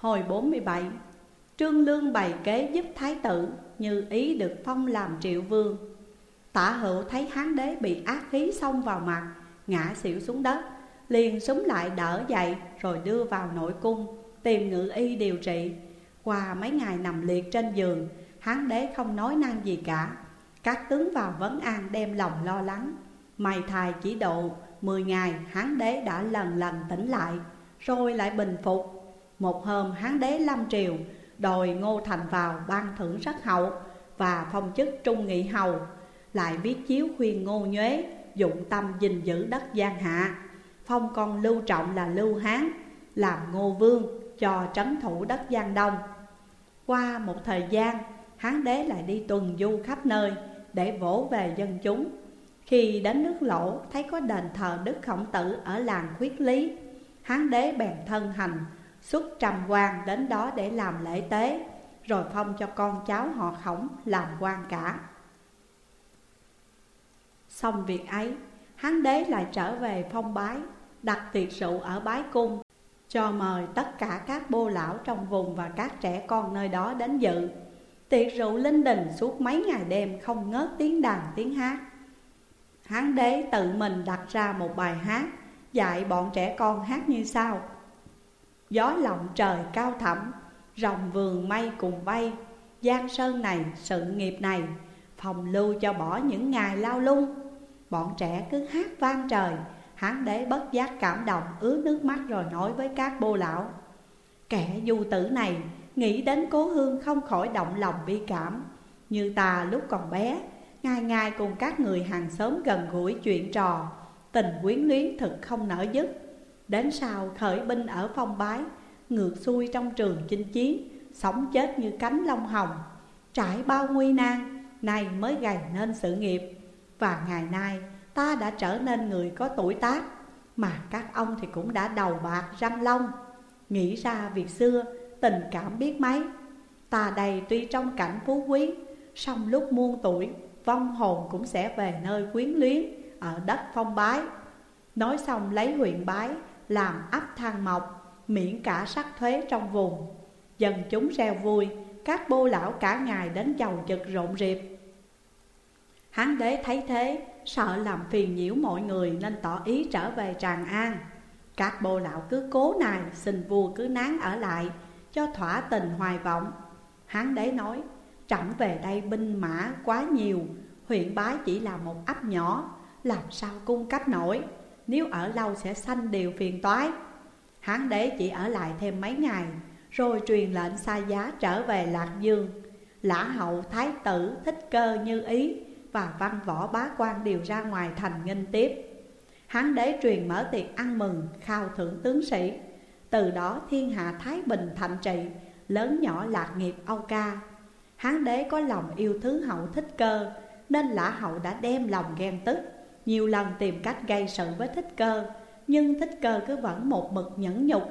Hồi 47 Trương Lương bày kế giúp thái tử Như ý được phong làm triệu vương. Tả hữu thấy hán đế bị ác khí xông vào mặt, Ngã xỉu xuống đất, Liền súng lại đỡ dậy Rồi đưa vào nội cung, Tìm ngự y điều trị. Qua mấy ngày nằm liệt trên giường, Hán đế không nói năng gì cả. Các tướng vào vấn an đem lòng lo lắng. Mày thài chỉ độ, Mười ngày hán đế đã lần lần tỉnh lại, Rồi lại bình phục. Một hôm hán đế lâm triều Đòi Ngô Thành vào ban thưởng sắc hậu Và phong chức trung nghị hầu, Lại viết chiếu khuyên Ngô Nhuế Dụng tâm gìn giữ đất Giang Hạ. Phong con Lưu Trọng là Lưu Hán, Làm Ngô Vương cho trấn thủ đất Giang Đông. Qua một thời gian, Hán đế lại đi tuần du khắp nơi Để vỗ về dân chúng. Khi đến nước lỗ, thấy có đền thờ Đức Khổng Tử ở làng Khuyết Lý, Hán đế bèn thân hành xuất trầm quan đến đó để làm lễ tế Rồi phong cho con cháu họ khổng làm quan cả. Xong việc ấy, hán đế lại trở về phong bái Đặt tiệc rượu ở bái cung Cho mời tất cả các bô lão trong vùng và các trẻ con nơi đó đến dự. Tiệc rượu linh đình suốt mấy ngày đêm không ngớt tiếng đàn tiếng hát. Hán đế tự mình đặt ra một bài hát Dạy bọn trẻ con hát như sau. Gió lộng trời cao thẳm Rồng vườn mây cùng bay. Giang sơn này, sự nghiệp này Phòng lưu cho bỏ những ngày lao lung. Bọn trẻ cứ hát vang trời Hán đế bất giác cảm động ướt nước mắt rồi nói với các bô lão. Kẻ du tử này nghĩ đến cố hương không khỏi động lòng bi cảm. Như ta lúc còn bé Ngày ngày cùng các người hàng xóm gần gũi chuyện trò Tình quyến luyến thực không nở dứt. Đến sau khởi binh ở phong bái, Ngược xuôi trong trường chinh chiến, Sống chết như cánh long hồng. Trải bao nguy nan, Nay mới gầy nên sự nghiệp. Và ngày nay, ta đã trở nên người có tuổi tác, Mà các ông thì cũng đã đầu bạc răng long. Nghĩ ra việc xưa, tình cảm biết mấy. Ta đây tuy trong cảnh phú quý, song lúc muôn tuổi, Vong hồn cũng sẽ về nơi quyến luyến Ở đất phong bái. Nói xong lấy huyện bái làm ấp thang mộc Miễn cả sắc thuế trong vùng. Dân chúng reo vui, Các bô lão cả ngày đến chầu chực rộn rịp. Hán đế thấy thế, Sợ làm phiền nhiễu mọi người Nên tỏ ý trở về Tràng An. Các bô lão cứ cố nài Xin vua cứ nán ở lại, Cho thỏa tình hoài vọng. Hán đế nói, Trẫm về đây binh mã quá nhiều, Huyện bái chỉ là một ấp nhỏ, Làm sao cung cấp nổi? Nếu ở lâu sẽ sanh điều phiền toái. Hán đế chỉ ở lại thêm mấy ngày, Rồi truyền lệnh xa giá trở về Lạc Dương. Lã hậu thái tử thích cơ như ý Và văn võ bá quan đều ra ngoài thành nghinh tiếp. Hán đế truyền mở tiệc ăn mừng, khao thưởng tướng sĩ. Từ đó thiên hạ thái bình thạnh trị Lớn nhỏ lạc nghiệp âu ca. Hán đế có lòng yêu thứ hậu thích cơ, Nên lã hậu đã đem lòng ghen tức. Nhiều lần tìm cách gây sự với thích cơ, Nhưng thích cơ cứ vẫn một mực nhẫn nhục.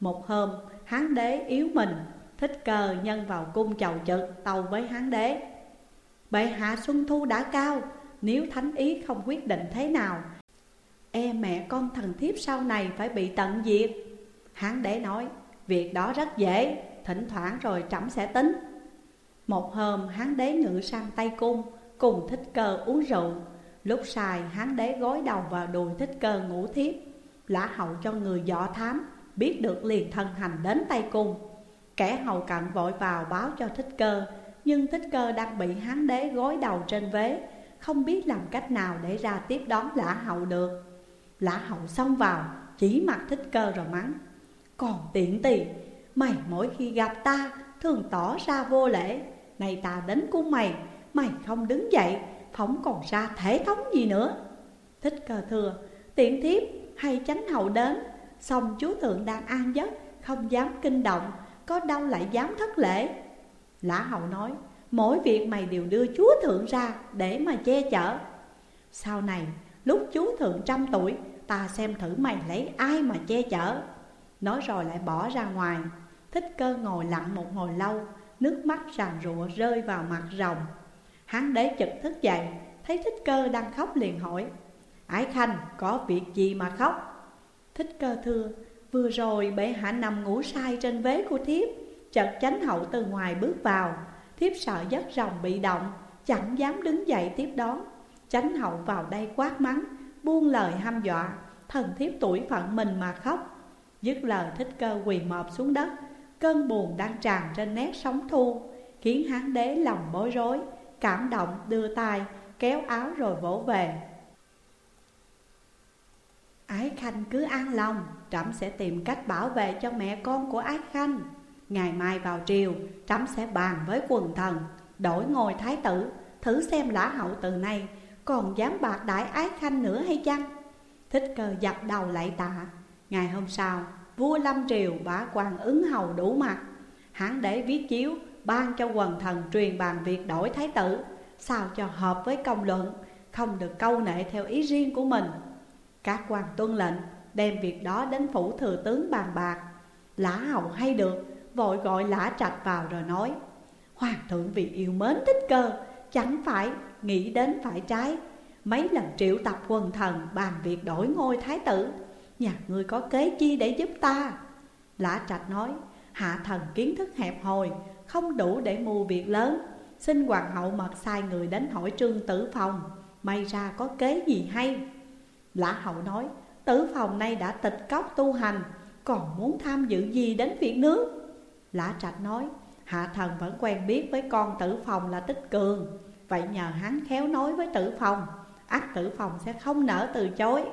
Một hôm, hán đế yếu mình, Thích cơ nhân vào cung chầu trực tàu với hán đế. Bệ hạ xuân thu đã cao, Nếu thánh ý không quyết định thế nào E mẹ con thần thiếp sau này phải bị tận diệt. Hán đế nói, Việc đó rất dễ, Thỉnh thoảng rồi trẫm sẽ tính. Một hôm, hán đế ngự sang Tây Cung, Cùng thích cơ uống rượu. Lúc xài hán đế gối đầu vào đùi thích cơ ngủ thiếp, Lã hậu cho người dọ thám, Biết được liền thân hành đến Tây Cung. Kẻ hầu cận vội vào báo cho thích cơ, Nhưng thích cơ đang bị hán đế gối đầu trên vế, Không biết làm cách nào để ra tiếp đón lã hậu được. Lã hậu xông vào, chỉ mặt thích cơ rồi mắng, Còn tiện tì Mày mỗi khi gặp ta, thường tỏ ra vô lễ. Này ta đến cung mày Mày không đứng dậy Phóng còn ra thể thống gì nữa. Thích cơ thừa, Tiện thiếp hay chánh hậu đến Xong chúa thượng đang an giấc, Không dám kinh động, Có đâu lại dám thất lễ. Lã hậu nói, Mỗi việc mày đều đưa chúa thượng ra Để mà che chở. Sau này, lúc chúa thượng trăm tuổi, Ta xem thử mày lấy ai mà che chở. Nói rồi lại bỏ ra ngoài. Thích cơ ngồi lặng một hồi lâu, Nước mắt ràn rụa rơi vào mặt rồng. Hán đế chợt thức dậy, Thấy thích cơ đang khóc liền hỏi, Ái Khanh, có việc gì mà khóc? Thích cơ thưa, Vừa rồi bệ hạ nằm ngủ say trên vế của thiếp, Chợt chánh hậu từ ngoài bước vào. Thiếp sợ giấc rồng bị động, Chẳng dám đứng dậy tiếp đón. Chánh hậu vào đây quát mắng, Buông lời hăm dọa, Thần thiếp tuổi phận mình mà khóc. Dứt lời, thích cơ quỳ mọp xuống đất, Cơn buồn đang tràn trên nét sóng thu, Khiến hán đế lòng bối rối. Cảm động, đưa tay, Kéo áo rồi vỗ về. Ái Khanh cứ an lòng, Trẫm sẽ tìm cách bảo vệ cho mẹ con của Ái Khanh. Ngày mai vào triều, Trẫm sẽ bàn với quần thần, Đổi ngôi thái tử, Thử xem lã hậu từ nay Còn dám bạc đại Ái Khanh nữa hay chăng? Thích cơ dập đầu lại tạ, Ngày hôm sau, Vua Lâm Triều bá quan ứng hầu đủ mặt. Hắn để viết chiếu Ban cho quần thần truyền bàn việc đổi thái tử, Sao cho hợp với công luận, Không được câu nệ theo ý riêng của mình. Các quan tuân lệnh, Đem việc đó đến phủ thừa tướng bàn bạc. Lã hầu hay được, Vội gọi lã trạch vào rồi nói, Hoàng thượng vì yêu mến thích cơ, Chẳng phải nghĩ đến phải trái. Mấy lần triệu tập quần thần bàn việc đổi ngôi thái tử, Nhà ngươi có kế chi để giúp ta? Lã trạch nói, Hạ thần kiến thức hẹp hòi không đủ để mưu việc lớn. Xin hoàng hậu mật sai người đến hỏi trương tử phòng, May ra có kế gì hay. Lã hậu nói, Tử phòng nay đã tịch cốc tu hành, Còn muốn tham dự gì đến việc nước? Lã trạch nói, Hạ thần vẫn quen biết với con tử phòng là tích cường, Vậy nhờ hắn khéo nói với tử phòng, ắt tử phòng sẽ không nỡ từ chối.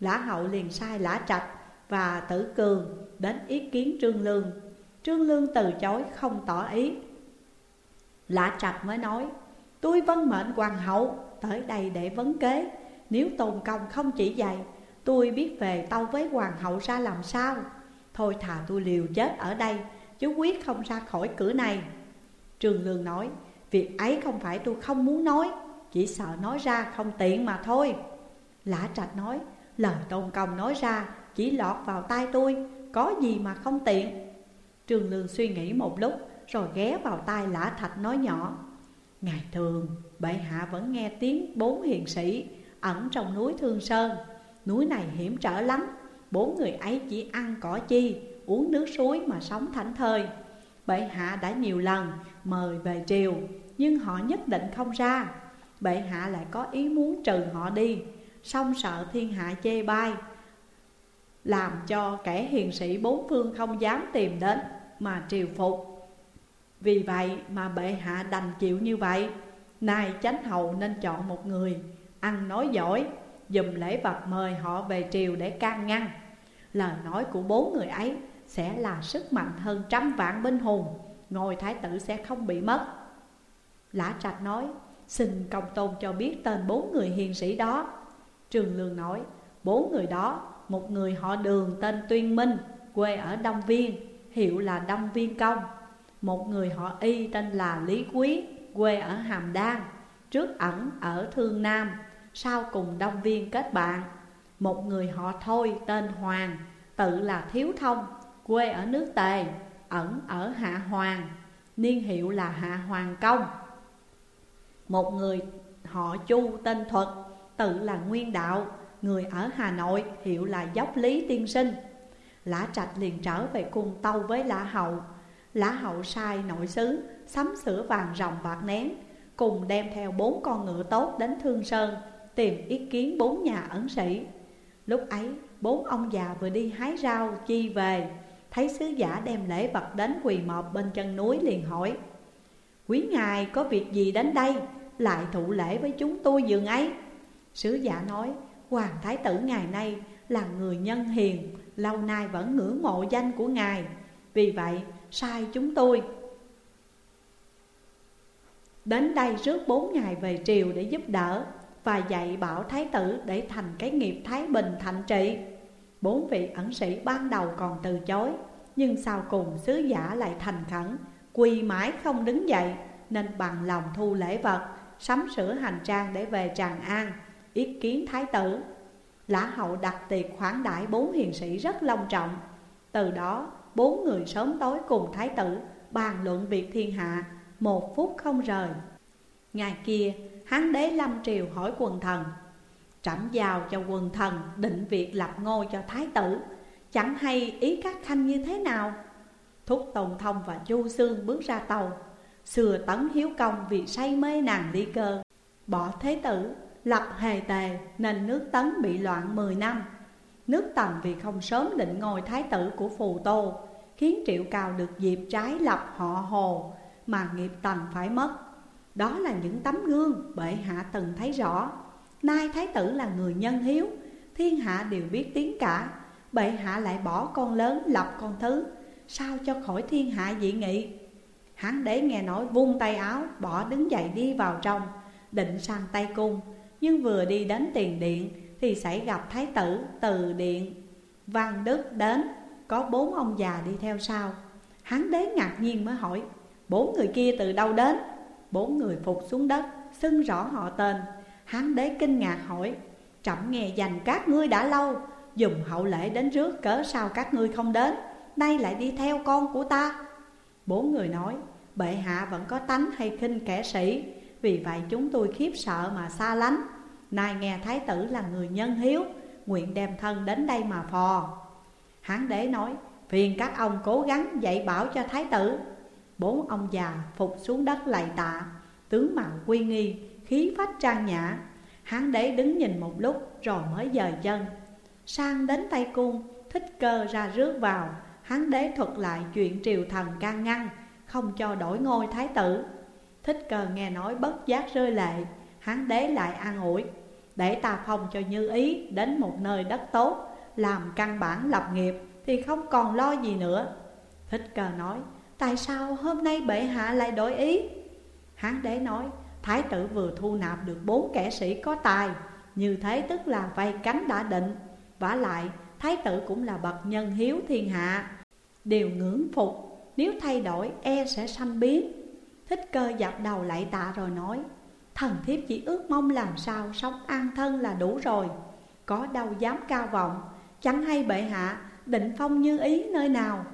Lã hậu liền sai lã trạch và tử cường đến ý kiến trương lương. Trương lương từ chối không tỏ ý. Lã trạch mới nói, Tôi vân mệnh hoàng hậu tới đây để vấn kế. Nếu tôn công không chỉ dạy, Tôi biết về tâu với hoàng hậu ra làm sao. Thôi thà tôi liều chết ở đây, Chứ quyết không ra khỏi cửa này. Trương Lương nói, Việc ấy không phải tôi không muốn nói, Chỉ sợ nói ra không tiện mà thôi. Lã trạch nói, Lời tôn công nói ra chỉ lọt vào tai tôi, Có gì mà không tiện? Trương Lương suy nghĩ một lúc, Rồi ghé vào tai Lã Thạch nói nhỏ Ngày thường, bệ hạ vẫn nghe tiếng bốn hiền sĩ Ẩn trong núi Thương Sơn. Núi này hiểm trở lắm, Bốn người ấy chỉ ăn cỏ chi, Uống nước suối mà sống thảnh thơi. Bệ hạ đã nhiều lần mời về triều, Nhưng họ nhất định không ra. Bệ hạ lại có ý muốn trừ họ đi, song sợ thiên hạ chê bai làm cho kẻ hiền sĩ bốn phương không dám tìm đến mà triều phục. Vì vậy mà bệ hạ đành chịu như vậy. Nay chánh hậu nên chọn một người ăn nói giỏi, Dùm lễ vật mời họ về triều để can ngăn. Lời nói của bốn người ấy sẽ là sức mạnh hơn trăm vạn binh hùng, Ngôi thái tử sẽ không bị mất. Lã trạch nói, Xin công tôn cho biết tên bốn người hiền sĩ đó. Trường Lương nói, Bốn người đó một người họ đường tên Tuyên Minh, Quê ở Đông Viên, Hiệu là Đông Viên Công. Một người họ Y tên là Lý Quý, Quê ở Hàm Đan, Trước ẩn ở Thương Nam, Sau cùng Đông Viên kết bạn. Một người họ Thôi tên Hoàng, Tự là Thiếu Thông, Quê ở nước Tề, Ẩn ở Hạ Hoàng, Niên hiệu là Hạ Hoàng Công. Một người họ Chu tên Thuật, tự là Nguyên Đạo Người ở Hà Nội hiệu là Dốc Lý Tiên Sinh. Lã Trạch liền trở về cung tâu với Lã Hậu. Lã Hậu sai nội sứ, sắm sửa vàng rồng bạc nén, Cùng đem theo bốn con ngựa tốt đến Thương Sơn, Tìm ý kiến bốn nhà ẩn sĩ. Lúc ấy, bốn ông già vừa đi hái rau, chi về. Thấy sứ giả đem lễ vật đến quỳ mọp bên chân núi liền hỏi, Quý ngài có việc gì đến đây? Lại thụ lễ với chúng tôi dường ấy. Sứ giả nói Hoàng Thái tử ngày nay là người nhân hiền, Lâu nay vẫn ngưỡng mộ danh của ngài. Vì vậy, sai chúng tôi. Đến đây rước bốn ngày về triều để giúp đỡ Và dạy bảo thái tử để thành cái nghiệp thái bình thạnh trị. Bốn vị ẩn sĩ ban đầu còn từ chối, Nhưng sau cùng sứ giả lại thành khẩn, Quỳ mãi không đứng dậy, Nên bằng lòng thu lễ vật, Sắm sửa hành trang để về Tràng An ý kiến thái tử. Lã hậu đặt tiệc khoản đại bốn hiền sĩ rất long trọng. Từ đó bốn người sớm tối cùng thái tử bàn luận việc thiên hạ Một phút không rời. Ngày kia hán đế lâm triều hỏi quần thần. Trẫm giao cho quần thần định việc lập ngôi cho thái tử. Chẳng hay ý các khanh như thế nào? Thúc Tồn Thông và Chu Sương bước ra tàu. Xưa tấn hiếu công vì say mê nàng ly cơ Bỏ thế tử, lập hề tề, Nên nước tấn bị loạn 10 năm. Nước tần vì không sớm định ngôi thái tử của phù tô, Khiến triệu cao được dịp trái lập họ hồ Mà nghiệp tần phải mất. Đó là những tấm gương bệ hạ từng thấy rõ. Nay thái tử là người nhân hiếu, Thiên hạ đều biết tiếng cả. Bệ hạ lại bỏ con lớn lập con thứ, Sao cho khỏi thiên hạ dị nghị? Hán đế nghe nói vung tay áo, Bỏ đứng dậy đi vào trong, Định sang tay cung. Nhưng vừa đi đến tiền điện Thì xảy gặp thái tử từ điện. Văn Đức đến, Có bốn ông già đi theo sau. Hán đế ngạc nhiên mới hỏi, Bốn người kia từ đâu đến? Bốn người phục xuống đất, Xưng rõ họ tên. Hán đế kinh ngạc hỏi, Trẫm nghe dành các ngươi đã lâu, Dùng hậu lễ đến rước cớ sao các ngươi không đến? Nay lại đi theo con của ta. Bốn người nói, Bệ hạ vẫn có tánh hay khinh kẻ sĩ vì vậy chúng tôi khiếp sợ mà xa lánh. Nay nghe thái tử là người nhân hiếu Nguyện đem thân đến đây mà phò. Hán đế nói Phiền các ông cố gắng dạy bảo cho thái tử. Bốn ông già phục xuống đất lạy tạ. Tướng mạo quy nghi, khí phách trang nhã. Hán đế đứng nhìn một lúc rồi mới dời chân. Sang đến tay cung, thích cơ ra rước vào. Hán đế thuật lại chuyện triều thần can ngăn Không cho đổi ngôi thái tử. Thích Cờ nghe nói bất giác rơi lệ Hán đế lại an ủi, Để ta phong cho như ý đến một nơi đất tốt, Làm căn bản lập nghiệp thì không còn lo gì nữa. Thích Cờ nói, Tại sao hôm nay bệ hạ lại đổi ý? Hán đế nói, Thái tử vừa thu nạp được bốn kẻ sĩ có tài, Như thế tức là vay cánh đã định. Vả lại, thái tử cũng là bậc nhân hiếu thiên hạ. Điều ngưỡng phục, Nếu thay đổi e sẽ sanh biến. Thích cơ dập đầu lại tạ rồi nói, Thần thiếp chỉ ước mong làm sao sống an thân là đủ rồi. Có đâu dám cao vọng, Chẳng hay bệ hạ định phong như ý nơi nào.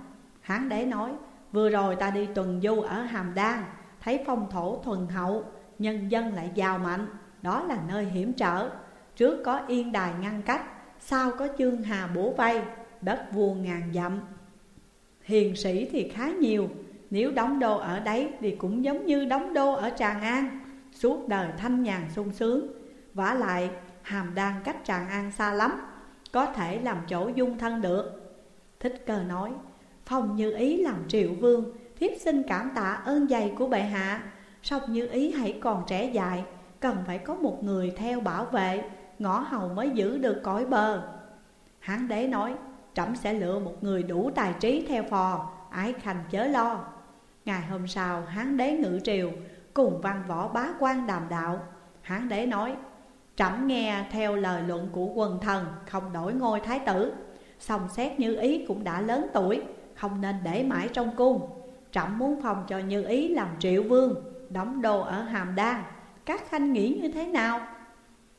Hán đế nói, Vừa rồi ta đi tuần du ở Hàm Đan, Thấy phong thổ thuần hậu, Nhân dân lại giàu mạnh, Đó là nơi hiểm trở. Trước có yên đài ngăn cách, Sau có chương hà bổ vây, Đất vuông ngàn dặm. Hiền sĩ thì khá nhiều nếu đóng đô ở đấy thì cũng giống như đóng đô ở Tràng An, Suốt đời thanh nhàn sung sướng. Vả lại, hàm đan cách Tràng An xa lắm, Có thể làm chỗ dung thân được. Thích cơ nói, Phong như ý làm triệu vương, Thiếp xin cảm tạ ơn dày của bệ hạ. Song như ý hãy còn trẻ dại, Cần phải có một người theo bảo vệ, Ngõ hầu mới giữ được cõi bờ. Hán đế nói, Trẫm sẽ lựa một người đủ tài trí theo phò, Ái khanh chớ lo. Ngày hôm sau, hán đế ngự triều, Cùng văn võ bá quan đàm đạo. Hán đế nói, Trẫm nghe theo lời luận của quần thần, Không đổi ngôi thái tử. Xong xét như ý cũng đã lớn tuổi, Không nên để mãi trong cung. Trẫm muốn phòng cho như ý làm triệu vương, Đóng đô ở Hàm Đan. Các khanh nghĩ như thế nào?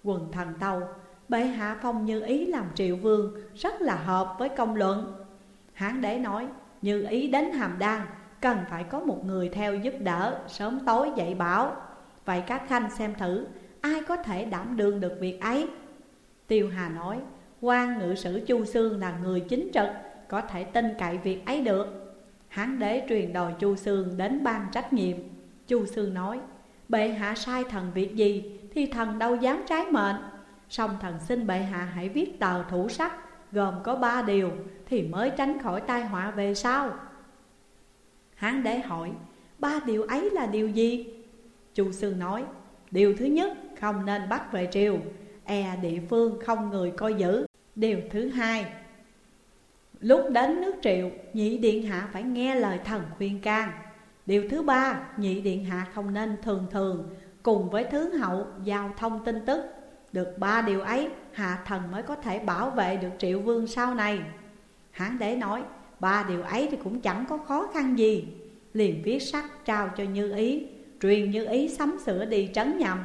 Quần thần tâu, Bệ hạ phong như ý làm triệu vương Rất là hợp với công luận. Hán đế nói, Như ý đến Hàm Đan Cần phải có một người theo giúp đỡ, Sớm tối dạy bảo. Vậy các khanh xem thử, Ai có thể đảm đương được việc ấy? Tiêu Hà nói, quan ngự sử Chu Sương là người chính trực, Có thể tin cậy việc ấy được. Hán đế truyền đòi Chu Sương đến ban trách nhiệm. Chu Sương nói, Bệ hạ sai thần việc gì Thì thần đâu dám trái mệnh. Song thần xin bệ hạ hãy viết tờ thủ sắc, Gồm có ba điều Thì mới tránh khỏi tai họa về sau. Hán đế hỏi, Ba điều ấy là điều gì? Chu Sương nói, Điều thứ nhất, không nên bắt về triều E địa phương không người coi giữ. Điều thứ hai, Lúc đến nước triệu Nhị điện hạ phải nghe lời thần khuyên can. Điều thứ ba, Nhị điện hạ không nên thường thường Cùng với thứ hậu giao thông tin tức. Được ba điều ấy, Hạ thần mới có thể bảo vệ được triệu vương sau này. Hán đế nói Ba điều ấy thì cũng chẳng có khó khăn gì. Liền viết sắc, trao cho Như Ý. Truyền Như Ý sắm sửa đi trấn nhậm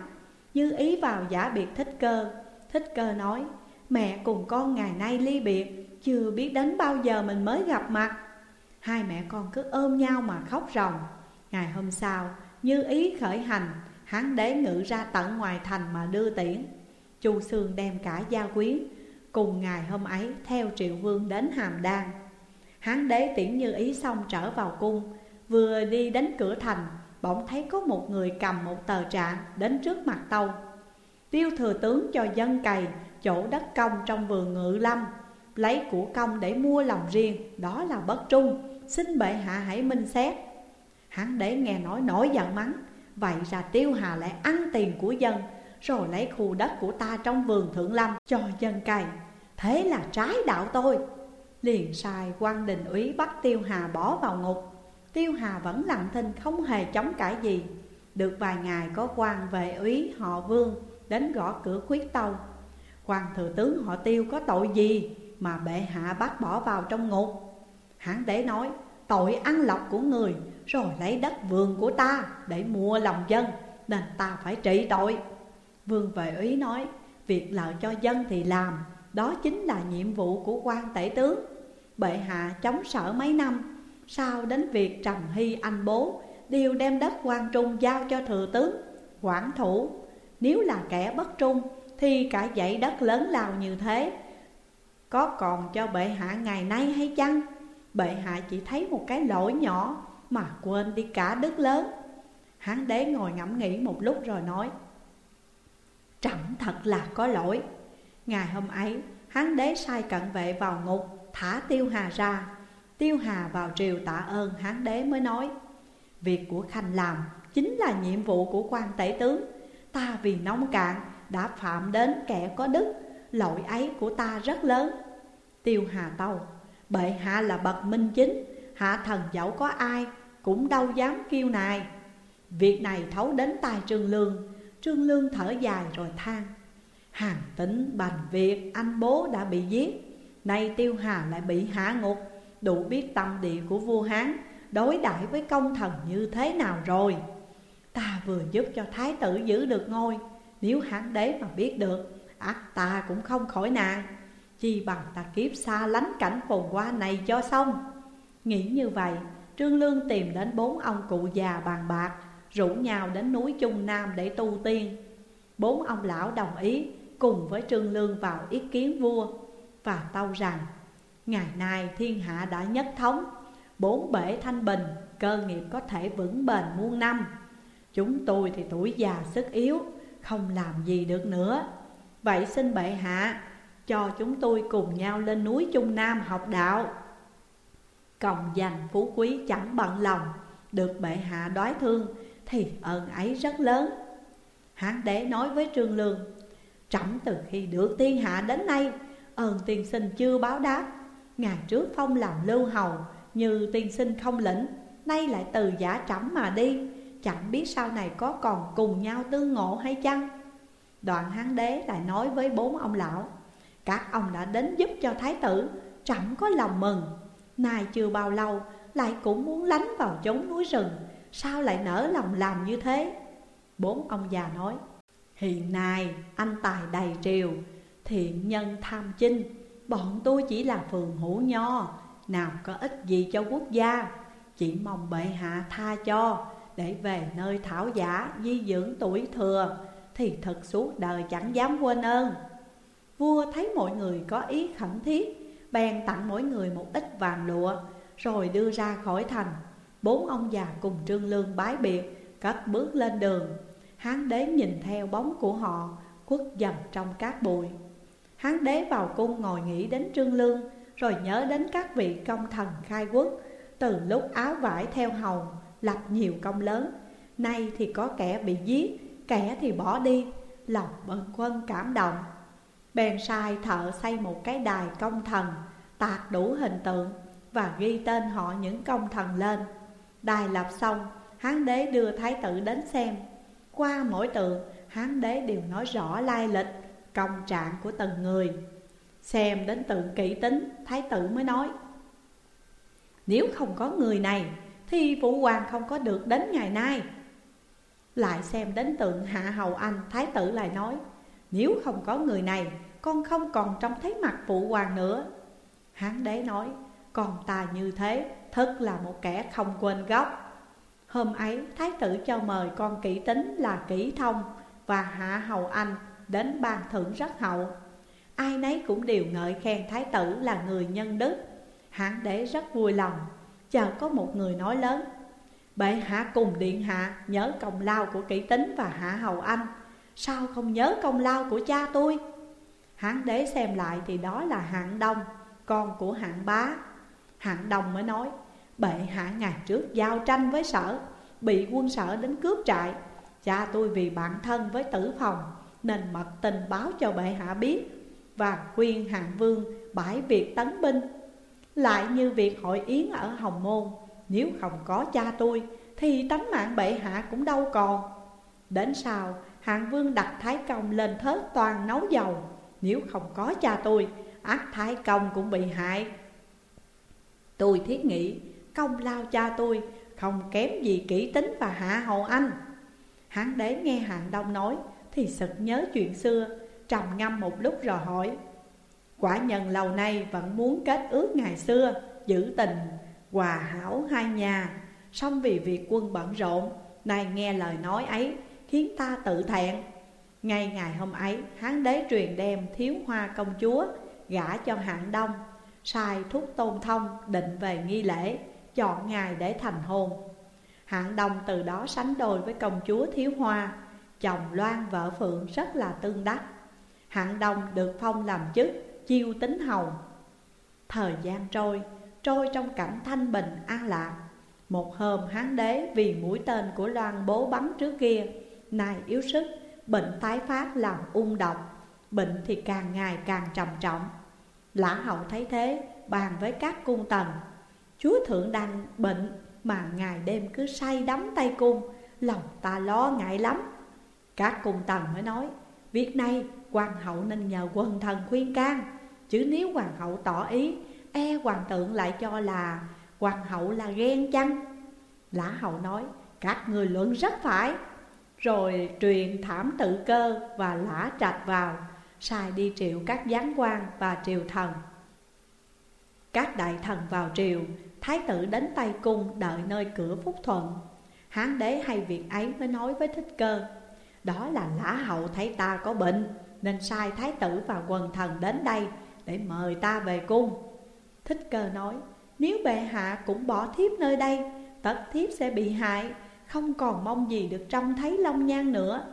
Như Ý vào giả biệt thích cơ. Thích cơ nói, Mẹ cùng con ngày nay ly biệt, Chưa biết đến bao giờ mình mới gặp mặt. Hai mẹ con cứ ôm nhau mà khóc ròng. Ngày hôm sau, Như ý khởi hành. Hắn đế ngự ra tận ngoài thành mà đưa tiễn. Chu Sương đem cả gia quyến Cùng ngày hôm ấy theo triệu vương đến hàm đan. Hán đế tiễn như ý xong trở vào cung Vừa đi đến cửa thành Bỗng thấy có một người cầm một tờ trạng đến trước mặt tâu. Tiêu thừa tướng cho dân cày chỗ đất công trong vườn ngự lâm Lấy của công để mua lòng riêng, đó là bất trung Xin bệ hạ hãy minh xét. Hán đế nghe nói nổi giận mắng Vậy ra tiêu hà lại ăn tiền của dân Rồi lấy khu đất của ta trong vườn thượng lâm cho dân cày. Thế là trái đạo tôi. Liền sai quan đình úy bắt tiêu hà bỏ vào ngục. Tiêu hà vẫn lặng thinh không hề chống cãi gì. Được vài ngày có quan về úy họ vương Đến gõ cửa khuyết tâu. Quan thừa tướng họ tiêu có tội gì Mà bệ hạ bắt bỏ vào trong ngục? Hãn đế nói, tội ăn lọc của người, Rồi lấy đất vườn của ta để mua lòng dân, Nên ta phải trị tội. Vương vệ úy nói, Việc lợi cho dân thì làm, Đó chính là nhiệm vụ của quan tể tướng. Bệ hạ chống sở mấy năm, Sao đến việc Trầm Hy anh bố, Đều đem đất quan trung giao cho thừa tướng, Quản thủ. Nếu là kẻ bất trung, Thì cả dãy đất lớn lao như thế. Có còn cho bệ hạ ngày nay hay chăng? Bệ hạ chỉ thấy một cái lỗi nhỏ Mà quên đi cả đất lớn. Hán đế ngồi ngẫm nghĩ một lúc rồi nói, Trẫm thật là có lỗi. Ngày hôm ấy, Hán đế sai cận vệ vào ngục Thả tiêu hà ra. Tiêu hà vào triều tạ ơn hán đế mới nói, Việc của Khanh làm Chính là nhiệm vụ của quan tể tướng. Ta vì nông cạn Đã phạm đến kẻ có đức, Lỗi ấy của ta rất lớn. Tiêu hà tâu, Bệ hạ là bậc minh chính, Hạ thần dẫu có ai Cũng đâu dám kêu nài. Việc này thấu đến tai Trương Lương Trương Lương thở dài rồi than, Hàng tính bành việc anh bố đã bị giết. Nay Tiêu Hà lại bị hạ ngục. Đủ biết tâm địa của vua Hán, Đối đãi với công thần như thế nào rồi? Ta vừa giúp cho thái tử giữ được ngôi. Nếu hán đế mà biết được ắt ta cũng không khỏi nạn. Chi bằng ta kiếp xa lánh cảnh phồn qua này cho xong. Nghĩ như vậy, Trương Lương tìm đến bốn ông cụ già bàn bạc, Rủ nhau đến núi Trung Nam để tu tiên. Bốn ông lão đồng ý, cùng với Trương Lương vào ý kiến vua. Và tâu rằng, Ngày nay thiên hạ đã nhất thống, Bốn bể thanh bình, Cơ nghiệp có thể vững bền muôn năm. Chúng tôi thì tuổi già sức yếu, Không làm gì được nữa. Vậy xin bệ hạ, cho chúng tôi cùng nhau lên núi Trung Nam học đạo. Cộng dành phú quý chẳng bận lòng, Được bệ hạ đói thương Thì ơn ấy rất lớn. Hán đế nói với Trương Lương, Trẫm từ khi được thiên hạ đến nay Ơn tiên sinh chưa báo đáp. Ngày trước phong làm lưu hầu, Như tiên sinh không lĩnh, Nay lại từ giả trẫm mà đi. Chẳng biết sau này có còn cùng nhau tương ngộ hay chăng? Đoạn hán đế lại nói với bốn ông lão, các ông đã đến giúp cho thái tử Chẳng có lòng mừng. Nay chưa bao lâu, Lại cũng muốn lánh vào chốn núi rừng, Sao lại nở lòng làm như thế? Bốn ông già nói, Hiện nay anh tài đầy triều Thiện nhân tham chinh. Bọn tôi chỉ là phường hữu nho, Nào có ích gì cho quốc gia. Chỉ mong bệ hạ tha cho, Để về nơi thảo giả, di dưỡng tuổi thừa, Thì thật suốt đời chẳng dám quên ơn. Vua thấy mọi người có ý khẩn thiết, Bèn tặng mỗi người một ít vàng lụa, Rồi đưa ra khỏi thành. Bốn ông già cùng trương lương bái biệt, Cất bước lên đường. Hán đế nhìn theo bóng của họ, Khuất dần trong các bụi. Hán đế vào cung ngồi nghĩ đến trương lương, Rồi nhớ đến các vị công thần khai quốc. Từ lúc áo vải theo hầu, Lập nhiều công lớn. Nay thì có kẻ bị giết, Kẻ thì bỏ đi. Lòng bần quân cảm động. Bèn sai thợ xây một cái đài công thần, Tạc đủ hình tượng Và ghi tên họ những công thần lên. Đài lập xong Hán đế đưa thái tử đến xem. Qua mỗi tượng Hán đế đều nói rõ lai lịch. Công trạng của từng người. Xem đến tượng kỹ tính, Thái tử mới nói, Nếu không có người này, Thì phụ hoàng không có được đến ngày nay. Lại xem đến tượng Hạ Hầu Anh, Thái tử lại nói, Nếu không có người này, con không còn trông thấy mặt phụ hoàng nữa. Hán đế nói Con ta như thế, Thật là một kẻ không quên gốc. Hôm ấy, thái tử cho mời con kỹ tính là kỹ thông Và hạ hầu anh đến ban thưởng rất hậu. Ai nấy cũng đều ngợi khen thái tử là người nhân đức. Hán đế rất vui lòng. Chờ có một người nói lớn, Bệ hạ cùng điện hạ nhớ công lao của kỹ tính và hạ hầu anh. Sao không nhớ công lao của cha tôi? Hán đế xem lại thì đó là hạng đông, Con của hạng bá. Hạng đông mới nói, Bệ hạ ngày trước giao tranh với sở, Bị quân sở đến cướp trại. Cha tôi vì bạn thân với tử phòng nên mật tình báo cho bệ hạ biết. Và khuyên hạng vương bãi việc tấn binh. Lại như việc hội yến ở Hồng Môn, Nếu không có cha tôi, Thì tánh mạng bệ hạ cũng đâu còn. Đến sau hạng vương đặt thái công lên thớt toàn nấu dầu. Nếu không có cha tôi, ác thái công cũng bị hại. Tôi thiết nghĩ, công lao cha tôi không kém gì kỹ tính và hạ hầu anh. Hán đế nghe hạng đông nói thì sực nhớ chuyện xưa, Trầm ngâm một lúc rồi hỏi, Quả nhân lâu nay vẫn muốn kết ước ngày xưa, Giữ tình, hòa hảo hai nhà, song vì việc quân bận rộn, Nay nghe lời nói ấy khiến ta tự thẹn. Ngay ngày hôm ấy, Hán đế truyền đem thiếu hoa công chúa Gả cho hạng đông, Sai thúc tôn thông định về nghi lễ, Chọn ngày để thành hôn. Hạng đông từ đó sánh đôi với công chúa thiếu hoa Chồng Loan vợ Phượng rất là tương đắc. Hạng đông được phong làm chức chiêu tính hầu. Thời gian trôi, trôi trong cảnh thanh bình an lạc. Một hôm hán đế vì mũi tên của Loan bố bắn trước kia Nay yếu sức, bệnh tái phát làm ung độc Bệnh thì càng ngày càng trầm trọng. Lã hậu thấy thế, bàn với các cung tần. Chúa thượng đang bệnh mà ngày đêm cứ say đắm tay cung Lòng ta lo ngại lắm. Các cung tần mới nói, Việc này hoàng hậu nên nhờ quần thần khuyên can. Chứ nếu hoàng hậu tỏ ý E hoàng tượng lại cho là Hoàng hậu là ghen chăng? Lã hậu nói, Các người luận rất phải. Rồi truyền thảm tự cơ và lã trạch vào, Sai đi triệu các giáng quan và triều thần. Các đại thần vào triều, Thái tử đến tay cung đợi nơi cửa phúc thuận. Hán đế hay việc ấy mới nói với thích cơ đó là lã hậu thấy ta có bệnh, Nên sai thái tử và quần thần đến đây Để mời ta về cung. Thích cơ nói, Nếu bệ hạ cũng bỏ thiếp nơi đây, Tất thiếp sẽ bị hại, Không còn mong gì được trông thấy long nhan nữa.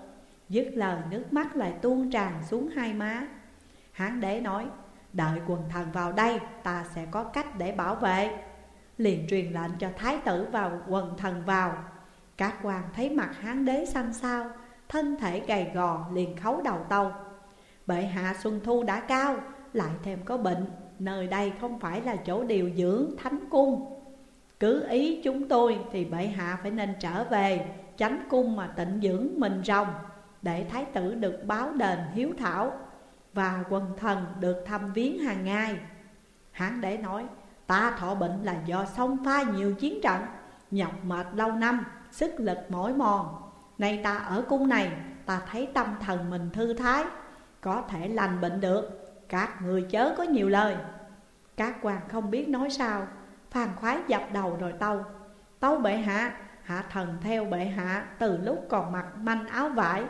Dứt lời, nước mắt lại tuôn tràn xuống hai má. Hán đế nói, Đợi quần thần vào đây, Ta sẽ có cách để bảo vệ. Liền truyền lệnh cho thái tử và quần thần vào. Các quan thấy mặt hán đế xanh xao Thân thể gầy gò liền khấu đầu tâu Bệ hạ Xuân Thu đã cao Lại thêm có bệnh Nơi đây không phải là chỗ điều dưỡng thánh cung. Cứ ý chúng tôi thì bệ hạ phải nên trở về Chánh cung mà tịnh dưỡng mình rồng Để thái tử được báo đền hiếu thảo Và quần thần được thăm viếng hàng ngày. Hắn để nói Ta thọ bệnh là do sông pha nhiều chiến trận Nhọc mệt lâu năm, sức lực mỏi mòn. Nay ta ở cung này, ta thấy tâm thần mình thư thái Có thể lành bệnh được. Các người chớ có nhiều lời. Các quan không biết nói sao. Phan khoái dập đầu rồi tâu. Tâu bệ hạ, hạ thần theo bệ hạ Từ lúc còn mặc manh áo vải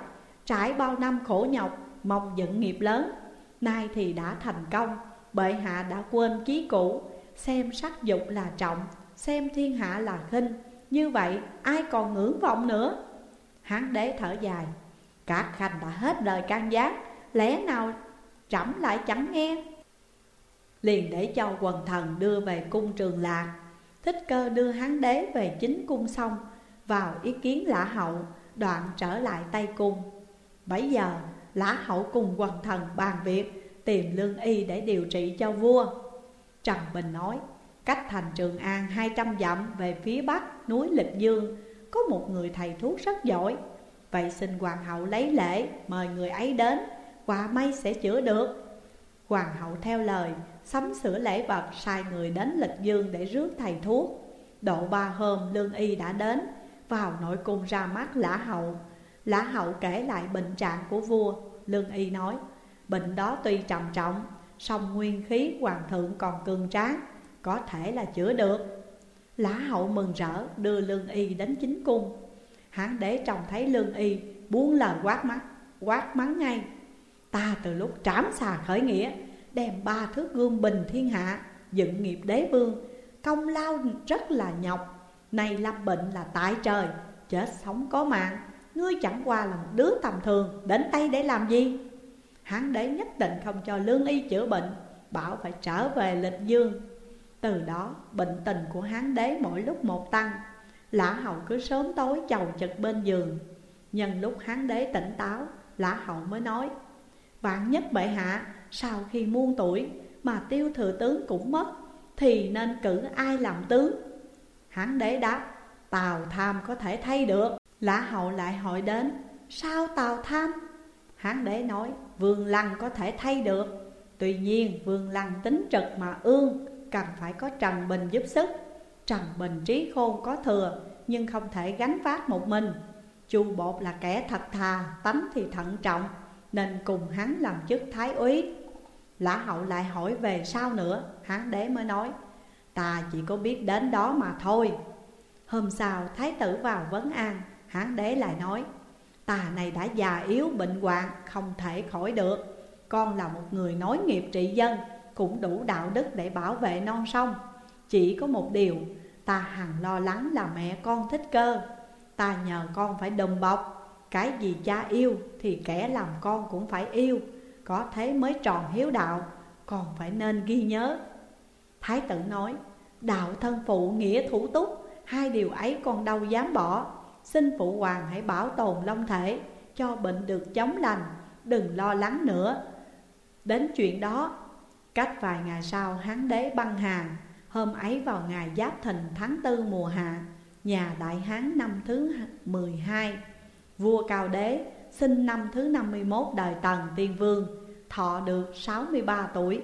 Trải bao năm khổ nhọc, mong dựng nghiệp lớn. Nay thì đã thành công Bệ hạ đã quên chí cũ. Xem sắc dục là trọng Xem thiên hạ là khinh. Như vậy ai còn ngưỡng vọng nữa? Hán đế thở dài. Các khanh đã hết đời can gián, Lẽ nào trẫm lại chẳng nghe? Liền để cho quần thần đưa về cung trường lạc. Thích cơ đưa hán đế về chính cung xong, Vào ý kiến lã hậu, Đoạn trở lại Tây Cung. Bấy giờ, lã hậu cùng quần thần bàn việc, Tìm lương y để điều trị cho vua. Trần Bình nói, Cách thành Trường An 200 dặm về phía bắc, núi Lịch Dương có một người thầy thuốc rất giỏi. Vậy xin hoàng hậu lấy lễ, mời người ấy đến Quả may sẽ chữa được. Hoàng hậu theo lời, Sắm sửa lễ vật, sai người đến Lịch Dương để rước thầy thuốc. Độ ba hôm, lương y đã đến, Vào nội cung ra mắt lã hậu. Lã hậu kể lại bệnh trạng của vua. Lương y nói, Bệnh đó tuy trầm trọng, song nguyên khí hoàng thượng còn cường tráng, Có thể là chữa được. Lã hậu mừng rỡ, đưa lương y đến chính cung. Hán đế trông thấy lương y, buông lời quát mắt Quát mắng ngay. Ta từ lúc trám xà khởi nghĩa, Đem ba thước gương bình thiên hạ, Dựng nghiệp đế vương. Công lao rất là nhọc Này lâm bệnh là tại trời, Chết sống có mạng. Ngươi chẳng qua là một đứa tầm thường, Đến tay để làm gì? Hán đế nhất định không cho lương y chữa bệnh, Bảo phải trở về lịch dương. Từ đó, bệnh tình của hán đế mỗi lúc một tăng. Lã hậu cứ sớm tối chầu chật bên giường. Nhân lúc hán đế tỉnh táo, Lã hậu mới nói, Vạn nhất bệ hạ, sau khi muôn tuổi Mà tiêu thừa tướng cũng mất, Thì nên cử ai làm tướng? Hán đế đáp, Tào tham có thể thay được. Lã hậu lại hỏi đến, Sao tào tham? Hán đế nói, Vương lăng có thể thay được. Tuy nhiên, vương lăng tính trực mà ương Cần phải có Trần Bình giúp sức. Trần Bình trí khôn có thừa, Nhưng không thể gánh vác một mình. Chu Bột là kẻ thật thà, Tánh thì thận trọng, Nên cùng hắn làm chức thái úy. Lã hậu lại hỏi về sao nữa, Hán đế mới nói, Ta chỉ có biết đến đó mà thôi. Hôm sau, thái tử vào vấn an, Hán đế lại nói Tà này đã già yếu bệnh hoạn, Không thể khỏi được. Con là một người nói nghiệp trị dân cũng đủ đạo đức để bảo vệ non sông. Chỉ có một điều, Ta hằng lo lắng là mẹ con thích cơ. Ta nhờ con phải đùm bọc. Cái gì cha yêu thì kẻ làm con cũng phải yêu. Có thế mới tròn hiếu đạo, Còn phải nên ghi nhớ. Thái tử nói, Đạo thân phụ nghĩa thủ túc, Hai điều ấy con đâu dám bỏ. Xin phụ hoàng hãy bảo tồn long thể, Cho bệnh được chống lành, Đừng lo lắng nữa. Đến chuyện đó Cách vài ngày sau hán đế băng hà Hôm ấy vào ngày Giáp Thìn tháng tư mùa hạ, Nhà Đại Hán năm thứ 12 Vua Cao Đế sinh năm thứ 51 đời Tần Tiên Vương, Thọ được 63 tuổi.